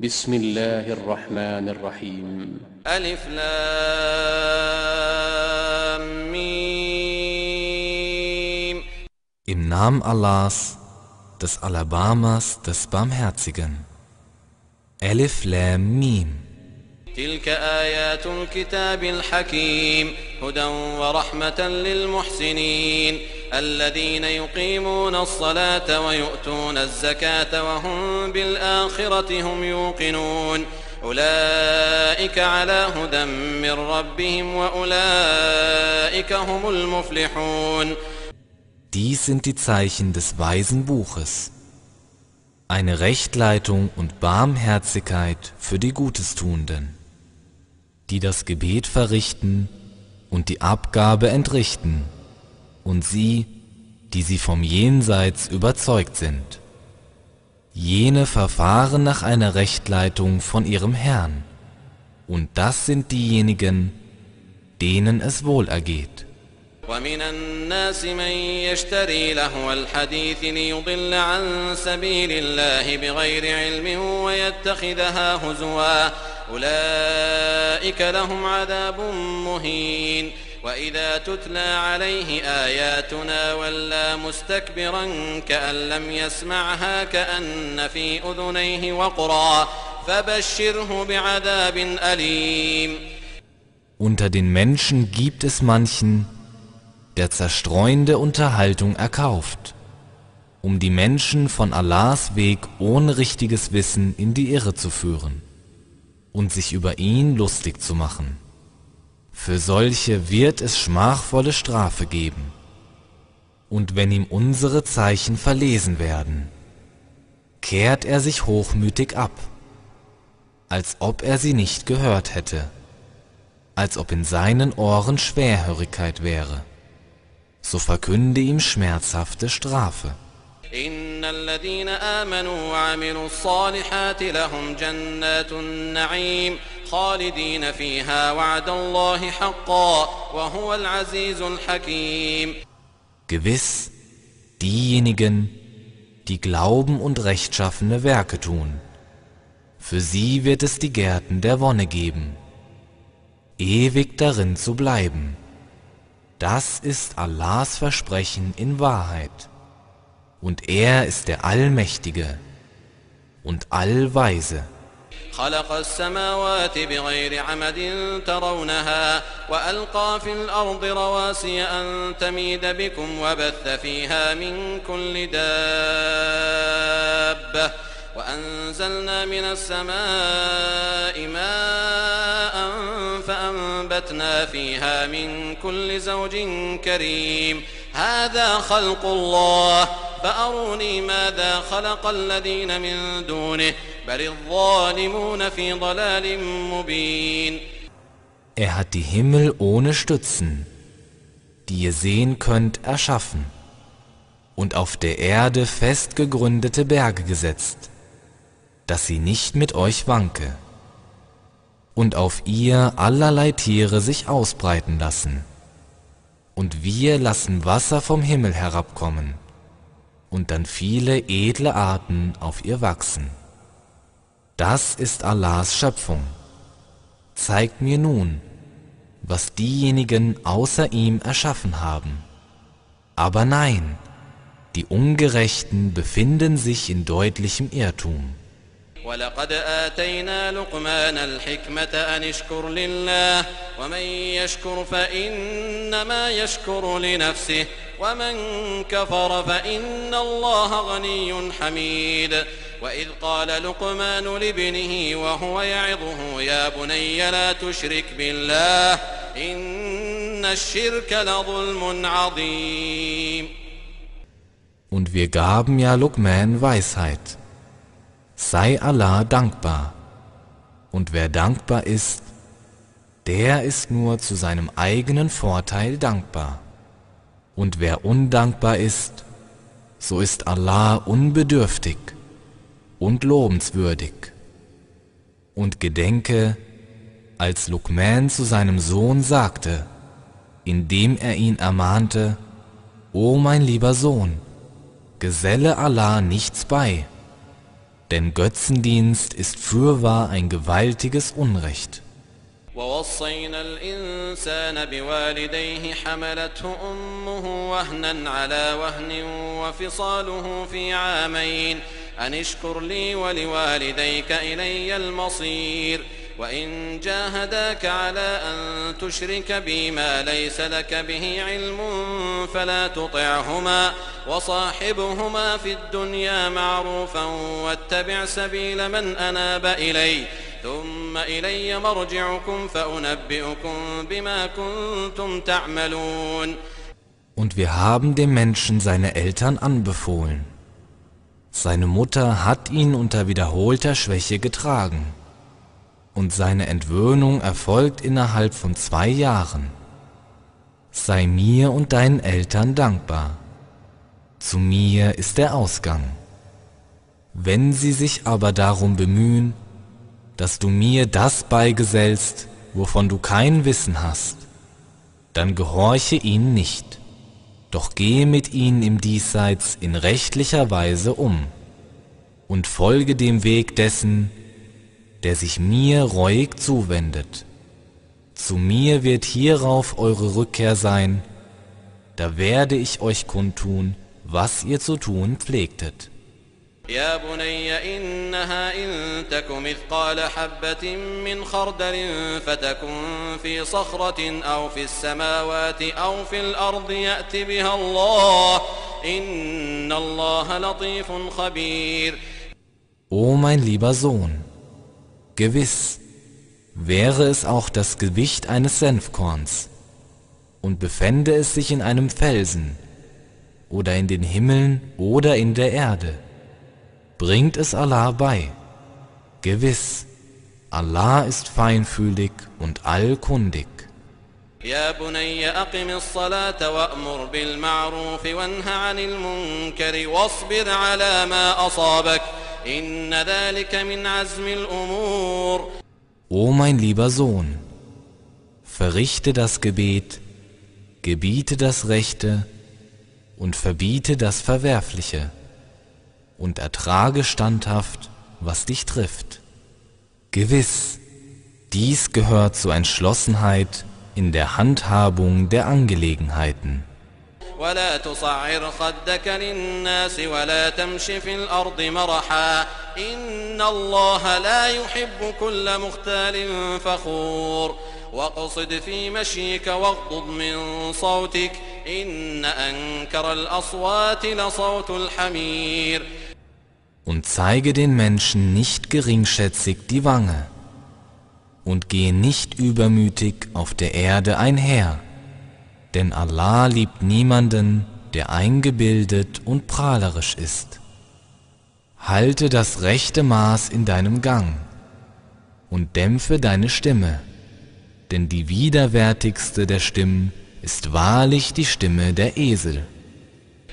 بسم الله الرحمن الرحيم ألف لام ميم Im Namen Allahs, des Alabamas, des Barmherzigen. Elif Lam Mim. تلك آيات الكتاب الحكيم هدى ورحمة للمحسنين الذين يقيمون الصلاة ويؤتون الزكاة وهم بالآخرة هم يوقنون أولئك على هدى من ربهم وأولئك هم المفلحون Dies sind die Zeichen des weisen Buches. Eine Rechtleitung und Barmherzigkeit für die Gutestuenden, die das Gebet verrichten und die Abgabe entrichten, und sie, die sie vom Jenseits überzeugt sind. Jene verfahren nach einer Rechtleitung von ihrem Herrn, und das sind diejenigen, denen es wohl ergeht. ومن الناس من يشتري لهو الحديث ليضل عن سبيل الله بغير علم ويتخذها هزوا أولئك لهم عذاب مهين وإذا تتلى عليه آياتنا ولى مستكبرا كأن لم يسمعها كأن في أذنيه وقرا فبشره بعذاب أليم Unter den Menschen gibt es manchen, der zerstreuende Unterhaltung erkauft, um die Menschen von Allahs Weg ohne richtiges Wissen in die Irre zu führen und sich über ihn lustig zu machen. Für solche wird es schmachvolle Strafe geben. Und wenn ihm unsere Zeichen verlesen werden, kehrt er sich hochmütig ab, als ob er sie nicht gehört hätte, als ob in seinen Ohren Schwerhörigkeit wäre. So verkünde ihm schmerzhafte Strafe. إن الذين آمنوا وعملوا الصالحات لهم جنات النعيم خالدين فيها وعد الله حقا وهو العزيز الحكيم Gewiss, diejenigen, die Glauben und rechtschaffene Werke tun, für sie wird es die Gärten der Wonne geben, ewig darin zu bleiben. Das ist Allahs Versprechen in Wahrheit. Und er ist der Allmächtige und Allweise. خلق السماوات بغير عمد ترونها وألقى في الأرض رواسي أن تميد بكم وبث فيها من كل دابة وأنزلنا من السماء ماء فأنبتنا فيها من كل زوج كريم. هذا خلق الله. فأروني ماذا خلق الذين من دونه؟ Er hat die Himmel ohne Stützen, die ihr sehen könnt, erschaffen und auf der Erde fest gegründete Berge gesetzt, dass sie nicht mit euch wanke und auf ihr allerlei Tiere sich ausbreiten lassen. Und wir lassen Wasser vom Himmel herabkommen und dann viele edle Arten auf ihr wachsen. Das ist Allahs Schöpfung. Zeigt mir nun, was diejenigen außer ihm erschaffen haben. Aber nein, die Ungerechten befinden sich in deutlichem Irrtum. ولقد آتينا لقمان الحكمة أن اشكر لله ومن يشكر فإنما يشكر لنفسه ومن كفر فإن الله غني حميد وإذ قال لقمان لابنه وهو يعظه يا بني لا تشرك بالله إن الشرك لظلم عظيم Und wir gaben ja Lukman Weisheit. Sei Allah dankbar. Und wer dankbar ist, der ist nur zu seinem eigenen Vorteil dankbar. Und wer undankbar ist, so ist Allah unbedürftig und lobenswürdig. Und gedenke, als Lukman zu seinem Sohn sagte, indem er ihn ermahnte, O mein lieber Sohn, geselle Allah nichts bei, denn Götzendienst ist fürwahr ein gewaltiges Unrecht. ووصينا الإنسان بوالديه حملته أمه وهنا على وهن وفصاله في عامين أن اشكر لي ولوالديك إلي المصير. وإن جاهداك على أن تشرك بي ما ليس لك به علم فلا تطعهما وصاحبهما في الدنيا معروفا واتبع سبيل من أناب إلي. ثم إلي مرجعكم فأنبئكم بما كنتم تعملون. Und wir haben dem Menschen seine Eltern anbefohlen. Seine Mutter hat ihn unter wiederholter Schwäche getragen. und seine Entwöhnung erfolgt innerhalb von zwei Jahren. Sei mir und deinen Eltern dankbar. Zu mir ist der Ausgang. Wenn sie sich aber darum bemühen, dass du mir das beigesellst, wovon du kein Wissen hast, dann gehorche ihnen nicht, doch gehe mit ihnen im Diesseits in rechtlicher Weise um und folge dem Weg dessen, der sich mir reuig zuwendet. Zu mir wird hierauf eure Rückkehr sein, da werde ich euch kundtun, was ihr zu tun pflegtet. يا بني إنها إن تك مثقال حبة من خردل فتكن في صخرة أو في السماوات أو في الأرض يأت بها الله إن الله لطيف خبير O mein lieber Sohn, Gewiss, wäre es auch das Gewicht eines Senfkorns und befände es sich in einem Felsen oder in den Himmeln oder in der Erde, bringt es Allah bei. Gewiss, Allah ist feinfühlig und allkundig. يا بني أقم الصلاة وأمر بالمعروف وانه عن المنكر واصبر على ما أصابك إن ذلك من عزم الأمور O mein lieber Sohn, verrichte das Gebet, gebiete das Rechte und verbiete das Verwerfliche und ertrage standhaft, was dich trifft. Gewiss, dies gehört zur Entschlossenheit in der Handhabung der Angelegenheiten. ولا تصعر خدك للناس ولا تمش في الأرض مرحا إن الله لا يحب كل مختال فخور واقصد في مشيك واغضض من صوتك إن أنكر الأصوات لصوت الحمير und zeige den Menschen nicht geringschätzig die Wange und gehe nicht übermütig auf der Erde einher. Denn Allah liebt niemanden, der eingebildet und prahlerisch ist. Halte das rechte Maß in deinem Gang und dämpfe deine Stimme, denn die widerwärtigste der Stimmen ist wahrlich die Stimme der Esel.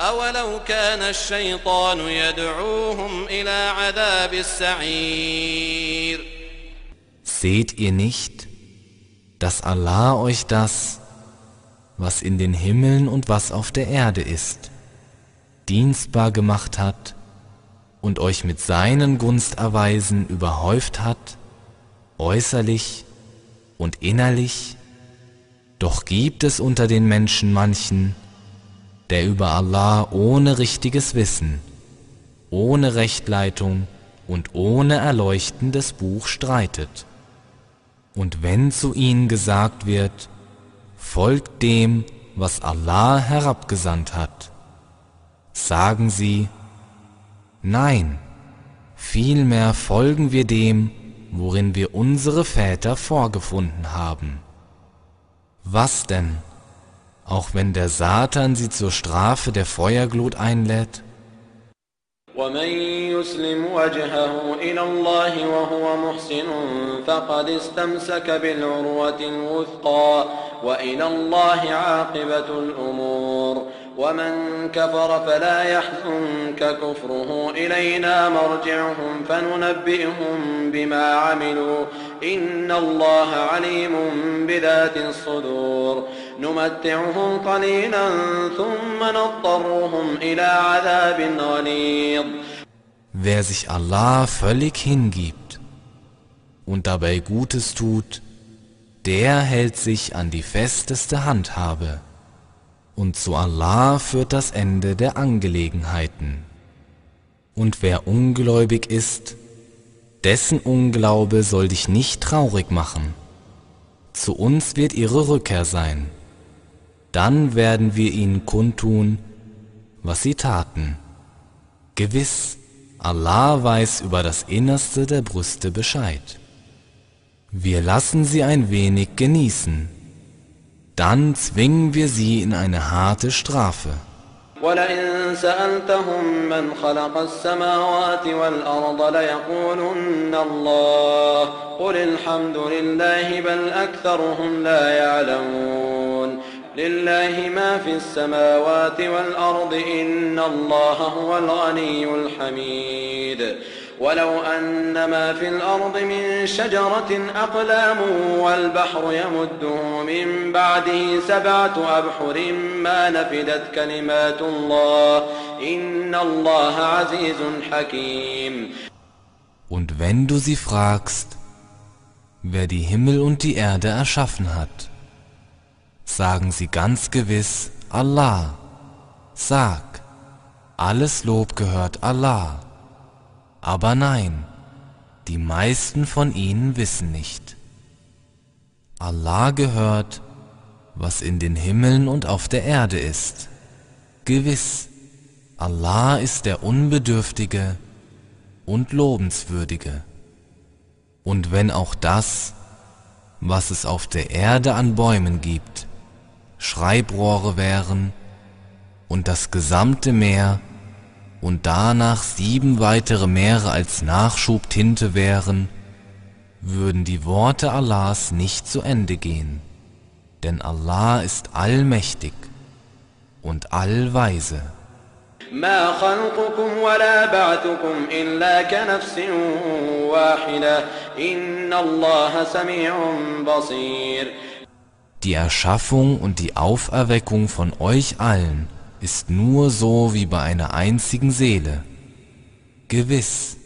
أولو كان الشيطان يدعوهم إلى عذاب السعير Seht ihr nicht, dass Allah euch das, was in den Himmeln und was auf der Erde ist, dienstbar gemacht hat und euch mit seinen Gunsterweisen überhäuft hat, äußerlich und innerlich? Doch gibt es unter den Menschen manchen, der über Allah ohne richtiges Wissen, ohne Rechtleitung und ohne erleuchtendes Buch streitet. Und wenn zu ihnen gesagt wird, folgt dem, was Allah herabgesandt hat, sagen sie, nein, vielmehr folgen wir dem, worin wir unsere Väter vorgefunden haben. Was denn? auch wenn der Satan sie zur Strafe der Feuerglut einlädt? ومن يسلم وجهه إلى الله وهو محسن فقد استمسك بالعروة الوثقى وإلى الله عاقبة الأمور ومن كفر فلا يحزنك كفره إلينا مرجعهم فننبئهم بما عملوا إن الله عليم بذات الصدور نمتعهم قليلا ثم نضطرهم إلى عذاب غليظ Wer sich Allah völlig hingibt und dabei Gutes tut, der hält sich an die festeste Handhabe. Und zu Allah führt das Ende der Angelegenheiten. Und wer ungläubig ist, dessen Unglaube soll dich nicht traurig machen. Zu uns wird ihre Rückkehr sein. Dann werden wir ihnen kundtun, was sie taten. Gewiss, Allah weiß über das Innerste der Brüste Bescheid. Wir lassen sie ein wenig genießen dann zwingen wir sie in eine harte Strafe. ولئن سألتهم من خلق السماوات والأرض ليقولن الله قل الحمد لله بل أكثرهم لا يعلمون لله ما في السماوات والأرض إن الله هو الغني الحميد ولو أن ما في الأرض من شجرة أقلام والبحر يمده من بعده سبعة أبحر ما نفدت كلمات الله إن الله عزيز حكيم Und wenn du sie fragst, wer die Himmel und die Erde erschaffen hat, sagen sie ganz gewiss Allah. Sag, alles Lob gehört Allah. Aber nein, die meisten von ihnen wissen nicht. Allah gehört, was in den Himmeln und auf der Erde ist. Gewiss, Allah ist der Unbedürftige und Lobenswürdige. Und wenn auch das, was es auf der Erde an Bäumen gibt, Schreibrohre wären und das gesamte Meer und danach sieben weitere Meere als Nachschubtinte wären, würden die Worte Allahs nicht zu Ende gehen, denn Allah ist allmächtig und allweise. ما خلقكم ولا بعثكم إلا كنفس واحدة إن الله سميع بصير Die Erschaffung und die Auferweckung von euch allen ist nur so wie bei einer einzigen Seele. Gewiss,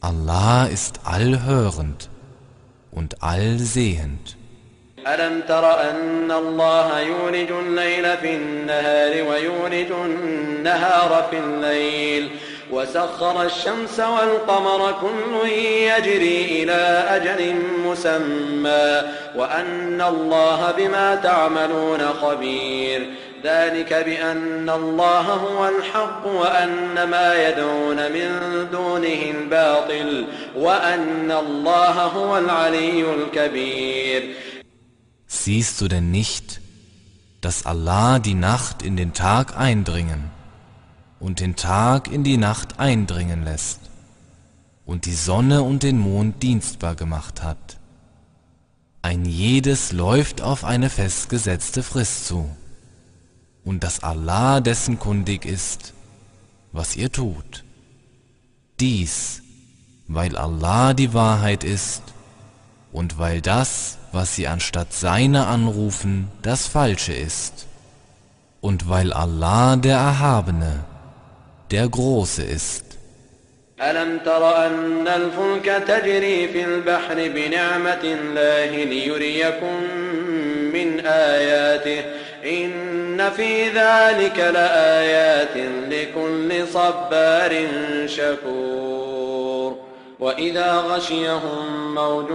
Allah ist allhörend und allsehend. ألم تر أن الله يولج الليل في النهار ويولج النهار في الليل وسخر الشمس والقمر كل يجري إلى أجل مسمى وأن الله بما تعملون خبير ذلك بأن الله هو الحق وأن ما يدعون من دونه الباطل وأن الله هو العلي الكبير Siehst du denn nicht, dass Allah die Nacht in den Tag eindringen und den Tag in die Nacht eindringen lässt und die Sonne und den Mond dienstbar gemacht hat? Ein jedes läuft auf eine festgesetzte Frist zu und dass Allah dessen kundig ist, was ihr tut. Dies, weil Allah die Wahrheit ist und weil das, was sie anstatt seiner anrufen, das Falsche ist und weil Allah der Erhabene, der Große ist. ألم تر أن الفلك تجري في البحر بنعمة الله ليريكم من آياته إن في ذلك لآيات لكل صبار شكور وإذا غشيهم موج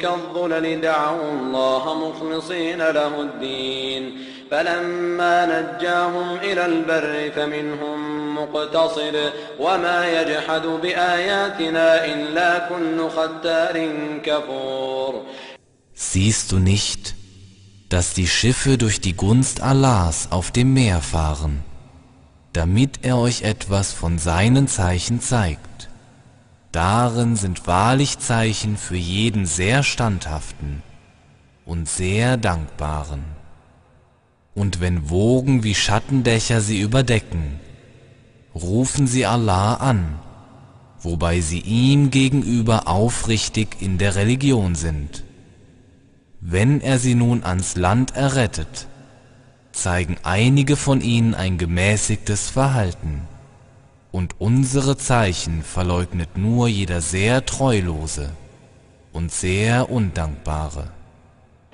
كالظلل دعوا الله مخلصين له الدين فلما نجاهم إلى البر فمنهم مقتصد وما يجحد بآياتنا إلا كل ختار كفور Siehst du nicht, dass die Schiffe durch die Gunst Allahs auf dem Meer fahren, damit er euch etwas von seinen Zeichen zeigt. Darin sind wahrlich Zeichen für jeden sehr standhaften und sehr dankbaren. Und wenn Wogen wie Schattendächer sie überdecken, rufen sie Allah an, wobei sie ihm gegenüber aufrichtig in der Religion sind. Wenn er sie nun ans Land errettet, zeigen einige von ihnen ein gemäßigtes Verhalten, und unsere Zeichen verleugnet nur jeder sehr Treulose und sehr Undankbare.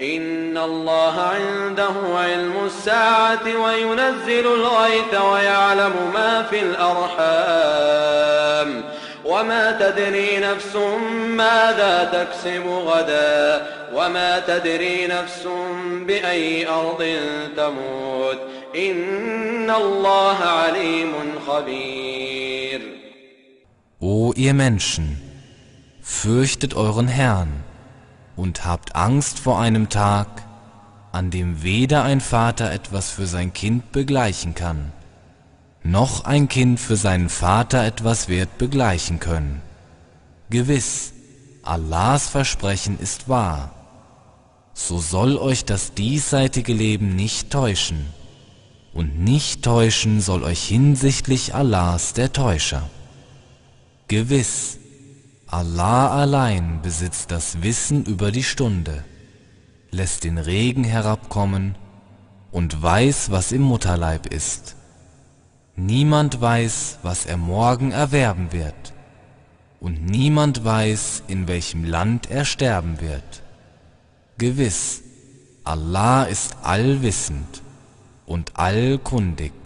إن الله عنده علم الساعة وينزل الغيث ويعلم ما في الأرحام وما تدري نفس ماذا تكسب غدا وما تدري نفس بأي أرض تموت إن الله عليم خبير O ihr Menschen, fürchtet euren Herrn. Und habt Angst vor einem Tag, an dem weder ein Vater etwas für sein Kind begleichen kann, noch ein Kind für seinen Vater etwas wird begleichen können. Gewiss, Allahs Versprechen ist wahr. So soll euch das diesseitige Leben nicht täuschen, und nicht täuschen soll euch hinsichtlich Allahs der Täuscher. Gewiss, Allah allein besitzt das Wissen über die Stunde, lässt den Regen herabkommen und weiß, was im Mutterleib ist. Niemand weiß, was er morgen erwerben wird, und niemand weiß, in welchem Land er sterben wird. Gewiss, Allah ist allwissend und allkundig.